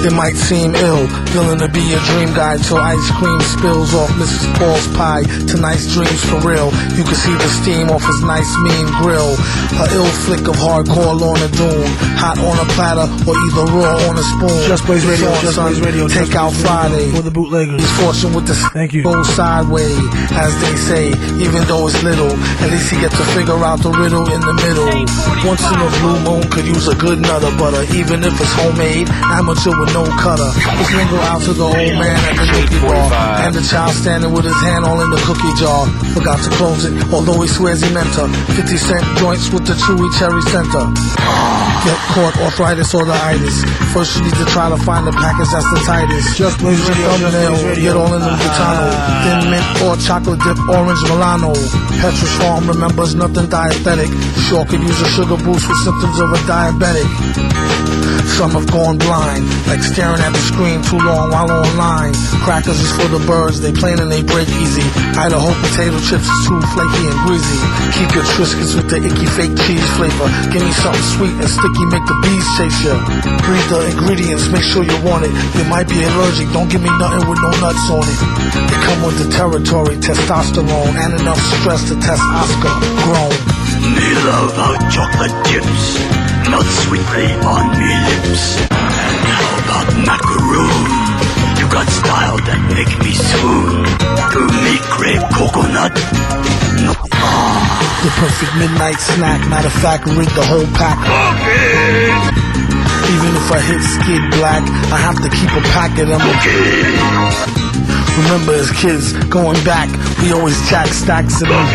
It might seem ill, feeling to be a dream guy till ice cream spills off Mrs. Paul's pie. Tonight's dreams for real. You can see the steam off his nice mean grill. A ill flick of hardcore Lorna Doone. Hot on a platter or either raw on a spoon. Just Blaze Radio, on, Just. Blaze Radio, Take out Friday. for the bootleggers. He's fortune with the Thank you. Go sideways, as they say, even though it's little. At least he gets to figure out the riddle in the middle. Once in a blue moon could use a good nutter butter, even if it's homemade, amateur with no cutter. This nigga out to the old man at the cookie bar, and the child standing with his hand all in the cookie jar. Forgot to close it, although he swears he meant to. 50 cent joints with the chewy cherry center. Get caught arthritis or the itis. First you need to try to find the package that's the tightest. Just Blaze Use your thumbnail, Get all in the Butano. Thin mint or chocolate dip, orange Milano. Pepperidge Farm remembers nothing dietetic. Sure could use a sugar boost with symptoms of a diabetic. Some have gone blind, like staring at the screen too long while online. Crackers is for the birds, they plain and they break easy. Idaho potato chips is too flaky and greasy. Keep your Triscuits with the icky fake cheese flavor. Give me something sweet and sticky, make the bees chase you. Read the ingredients, make sure you want it. You might be allergic, don't give me nothing with no nuts on it. They come with the territory, testosterone, and enough stress to test Oscar grown. Love how chocolate chips melt sweetly on me lips. And how about macaroon? You got style that make me swoon. To me crave coconut. No, ah, The perfect midnight snack, matter of fact, rid the whole pack. Even if I hit skid black, I have to keep a pack of them. Okay. Remember as kids, going back, we always jack stacks of them.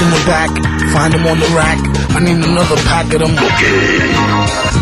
In the back, find them on the rack. I need another pack of them.